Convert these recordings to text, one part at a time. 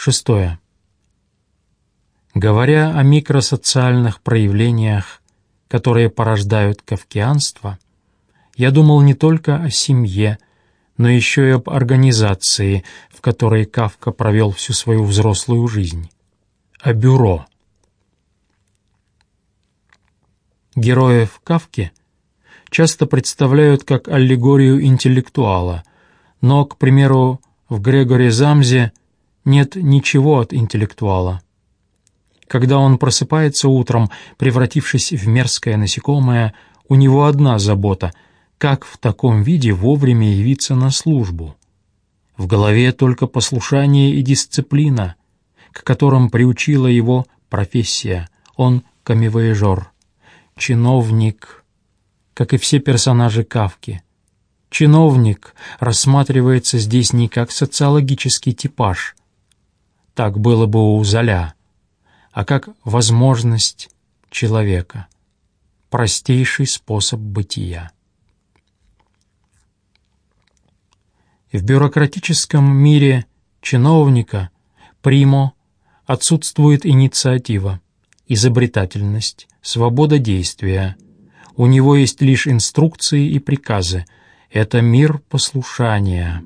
Шестое. Говоря о микросоциальных проявлениях, которые порождают кавкианство, я думал не только о семье, но еще и об организации, в которой Кавка провел всю свою взрослую жизнь, о бюро. Героев Кавки часто представляют как аллегорию интеллектуала, но, к примеру, в Грегоре Замзе нет ничего от интеллектуала. Когда он просыпается утром, превратившись в мерзкое насекомое, у него одна забота — как в таком виде вовремя явиться на службу. В голове только послушание и дисциплина, к которым приучила его профессия. Он камевояжер, чиновник, как и все персонажи Кавки. Чиновник рассматривается здесь не как социологический типаж. Так было бы у Золя а как возможность человека, простейший способ бытия. В бюрократическом мире чиновника, примо, отсутствует инициатива, изобретательность, свобода действия. У него есть лишь инструкции и приказы. Это мир послушания.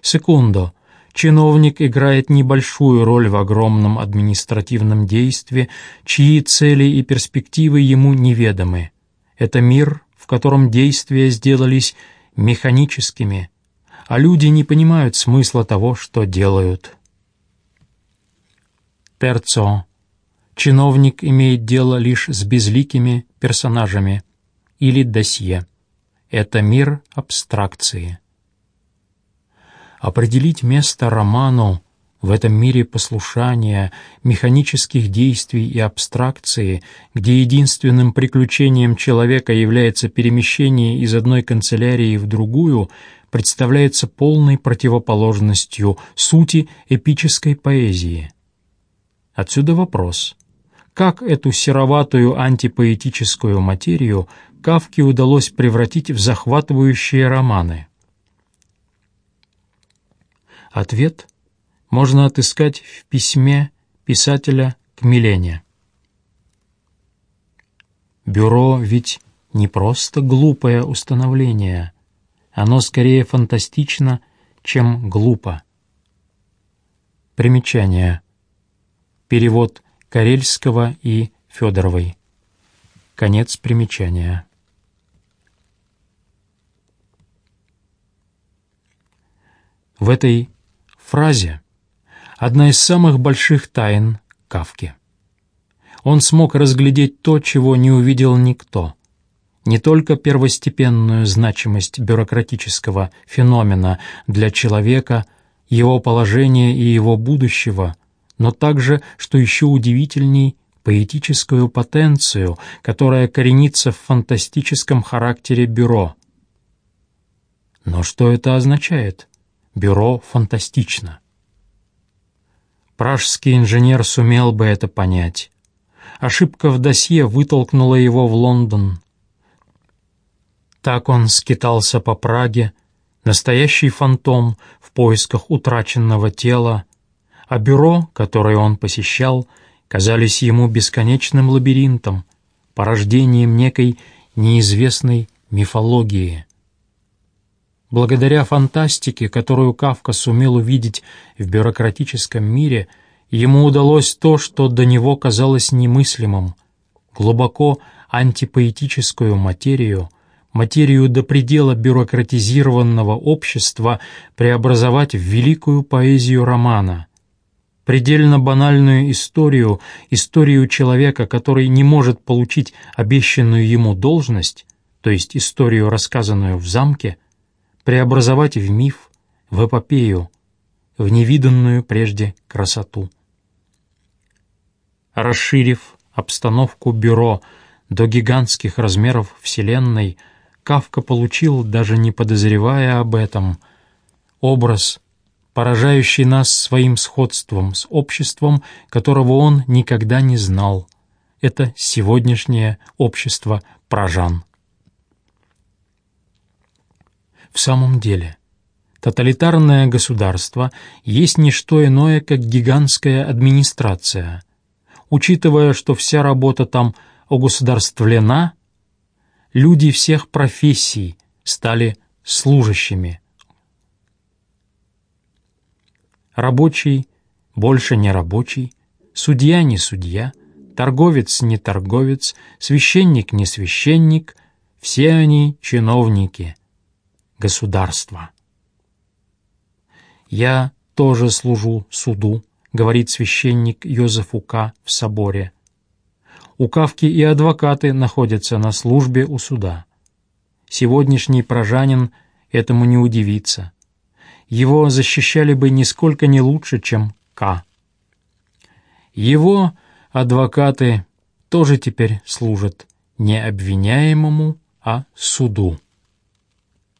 Секундо, чиновник играет небольшую роль в огромном административном действии, чьи цели и перспективы ему неведомы. Это мир, в котором действия сделались механическими, а люди не понимают смысла того, что делают. Терцо. Чиновник имеет дело лишь с безликими персонажами или досье. Это мир абстракции определить место роману в этом мире послушания, механических действий и абстракции, где единственным приключением человека является перемещение из одной канцелярии в другую, представляется полной противоположностью сути эпической поэзии. Отсюда вопрос. Как эту сероватую антипоэтическую материю Кавке удалось превратить в захватывающие романы? Ответ можно отыскать в письме писателя к Милене. Бюро ведь не просто глупое установление, оно скорее фантастично, чем глупо. Примечание. Перевод Карельского и Федоровой. Конец примечания. В этой фразе одна из самых больших тайн Кавки. Он смог разглядеть то, чего не увидел никто. Не только первостепенную значимость бюрократического феномена для человека, его положения и его будущего, но также, что еще удивительней, поэтическую потенцию, которая коренится в фантастическом характере бюро. Но что это означает? Бюро фантастично. Пражский инженер сумел бы это понять. Ошибка в досье вытолкнула его в Лондон. Так он скитался по Праге, настоящий фантом в поисках утраченного тела, а бюро, которое он посещал, казались ему бесконечным лабиринтом, порождением некой неизвестной мифологии. Благодаря фантастике, которую Кавка сумел увидеть в бюрократическом мире, ему удалось то, что до него казалось немыслимым — глубоко антипоэтическую материю, материю до предела бюрократизированного общества преобразовать в великую поэзию романа — предельно банальную историю, историю человека, который не может получить обещанную ему должность, то есть историю, рассказанную в замке — преобразовать в миф, в эпопею, в невиданную прежде красоту. Расширив обстановку бюро до гигантских размеров Вселенной, Кавка получил, даже не подозревая об этом, образ, поражающий нас своим сходством с обществом, которого он никогда не знал. Это сегодняшнее общество прожан. В самом деле, Тоталитарное государство есть не что иное, как гигантская администрация. Учитывая, что вся работа там огосударствлена, люди всех профессий стали служащими. Рабочий больше не рабочий, судья не судья, торговец не торговец, священник не священник, все они чиновники государства. «Я тоже служу суду», — говорит священник Йозеф Ука в соборе. Укавки и адвокаты находятся на службе у суда. Сегодняшний прожанин этому не удивится. Его защищали бы нисколько не лучше, чем К. Его адвокаты тоже теперь служат не обвиняемому, а суду.